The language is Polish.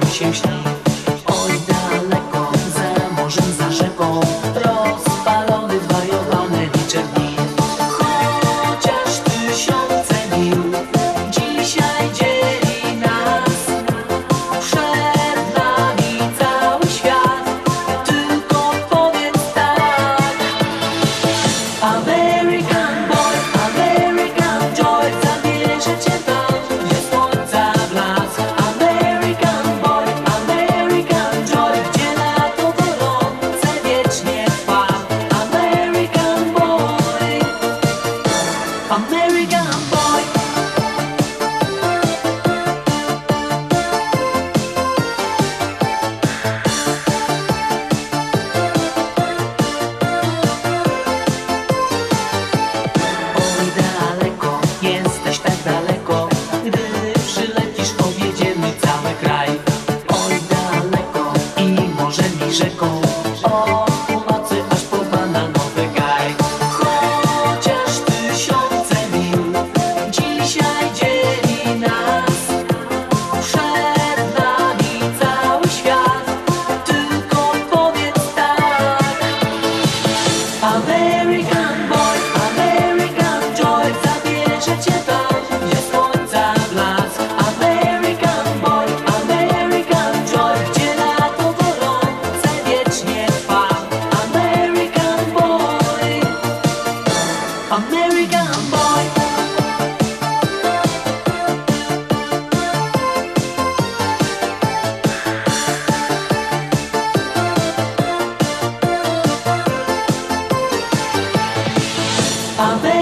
mi się śni Oj daleko, za morzem, za rzeką. Rozpalony, zwariowany, wyczerpany America. I just Amen.